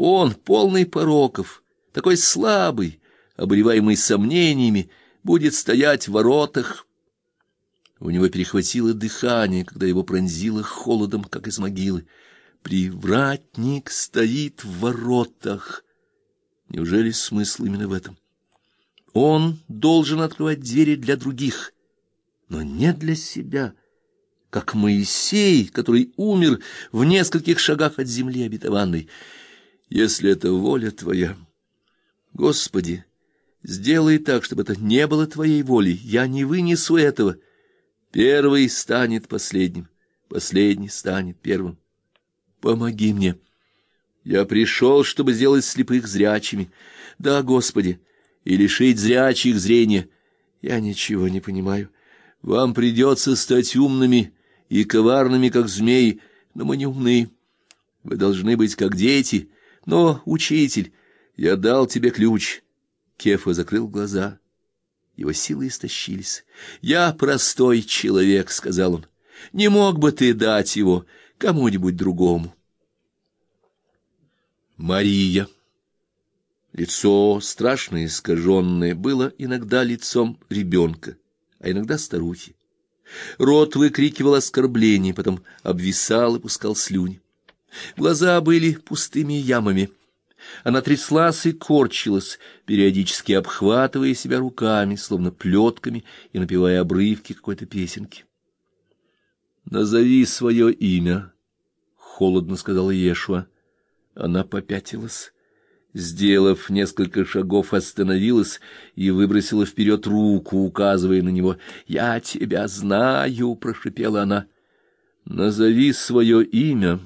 Он, полный пороков, такой слабый, обуреваемый сомнениями, будет стоять в воротах. У него перехватило дыхание, когда его пронзило холодом, как из могилы. Привратник стоит в воротах. Неужели смысл именно в этом? Он должен открывать двери для других, но не для себя, как Моисей, который умер в нескольких шагах от земли обетованной. Если это воля твоя, Господи, сделай так, чтобы это не было твоей волей. Я не вынесу этого. Первый станет последним, последний станет первым. Помоги мне. Я пришел, чтобы сделать слепых зрячими. Да, Господи, и лишить зрячих зрения. Я ничего не понимаю. Вам придется стать умными и коварными, как змеи, но мы не умны. Вы должны быть как дети. Но, учитель, я дал тебе ключ. Кефа закрыл глаза. Его силы истощились. «Я простой человек», — сказал он. «Не мог бы ты дать его кому-нибудь другому?» Мария. Лицо, страшно искаженное, было иногда лицом ребенка, а иногда старухи. Рот выкрикивал оскорбления, потом обвисал и пускал слюни. Глаза были пустыми ямами. Она тряслась и корчилась, периодически обхватывая себя руками, словно плетками, и напевая обрывки какой-то песенки. «Назови свое имя», — холодно сказала Ешуа. Она попятилась. Сделав несколько шагов, остановилась и выбросила вперед руку, указывая на него. «Я тебя знаю!» — прошипела она. «Назови свое имя!»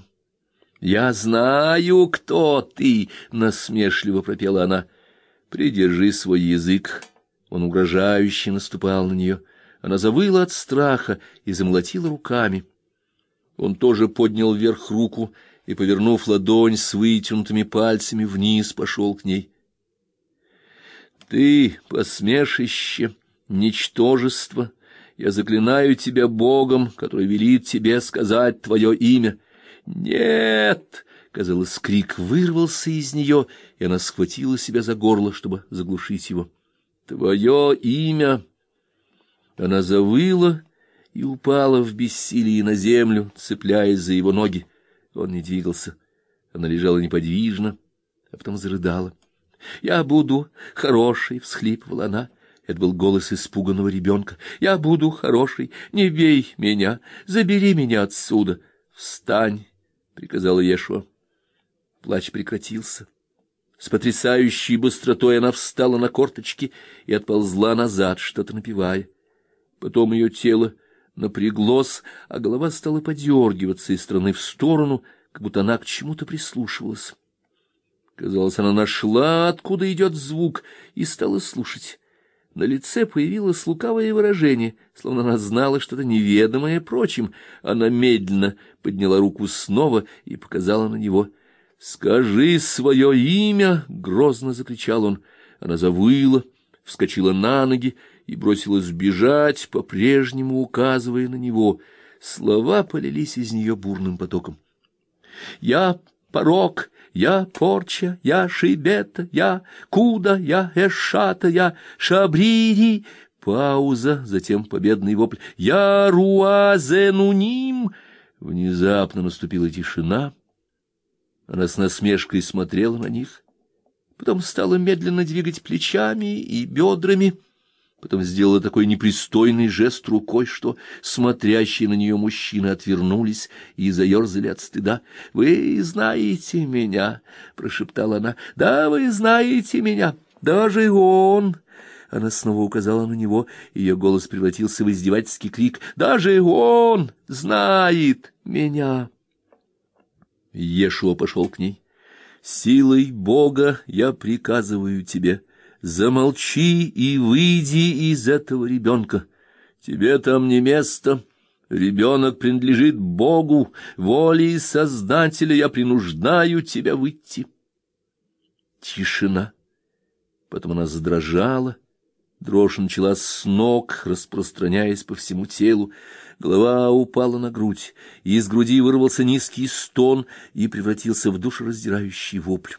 «Я знаю, кто ты!» — насмешливо пропела она. «Придержи свой язык!» Он угрожающе наступал на нее. Она завыла от страха и замолотила руками. Он тоже поднял вверх руку и, повернув ладонь с вытянутыми пальцами вниз, пошел к ней. «Ты, посмешище, ничтожество!» Я заклинаю тебя Богом, который велит тебе сказать твое имя. «Нет!» — казалось, крик вырвался из нее, и она схватила себя за горло, чтобы заглушить его. «Твое имя!» Она завыла и упала в бессилии на землю, цепляясь за его ноги. Он не двигался. Она лежала неподвижно, а потом зарыдала. «Я буду хорошей!» — всхлипывала она. Это был голос испуганного ребенка. «Я буду хорошей! Не бей меня! Забери меня отсюда! Встань!» — приказала Ешуа. Плач прекратился. С потрясающей быстротой она встала на корточки и отползла назад, что-то напевая. Потом ее тело напряглось, а голова стала подергиваться из стороны в сторону, как будто она к чему-то прислушивалась. Казалось, она нашла, откуда идет звук, и стала слушать. На лице появилось лукавое выражение, словно она знала что-то неведомое прочим. Она медленно подняла руку снова и показала на него. «Скажи свое имя!» — грозно закричал он. Она завыла, вскочила на ноги и бросилась бежать, по-прежнему указывая на него. Слова полились из нее бурным потоком. «Я порок, я порча, я шибета, я куда, я эшата, я шабрири. Пауза, затем победный вопль. Я руазенуним. Внезапно наступила тишина. Она с насмешкой смотрела на них, потом стала медленно двигать плечами и бедрами, потом сделала такой непристойный жест рукой, что смотрящие на нее мужчины отвернулись и заерзали от стыда. — Вы знаете меня, — прошептала она. — Да, вы знаете меня. Даже он... Она снова указала на него, ее голос превратился в издевательский крик. «Даже он знает меня!» Ешуа пошел к ней. «Силой Бога я приказываю тебе, Замолчи и выйди из этого ребенка. Тебе там не место. Ребенок принадлежит Богу, волей Создателя я принуждаю тебя выйти. Тишина. Потом она задрожала, Дрожь начала с ног, распространяясь по всему телу. Голова упала на грудь, и из груди вырвался низкий стон и превратился в душераздирающий вопль.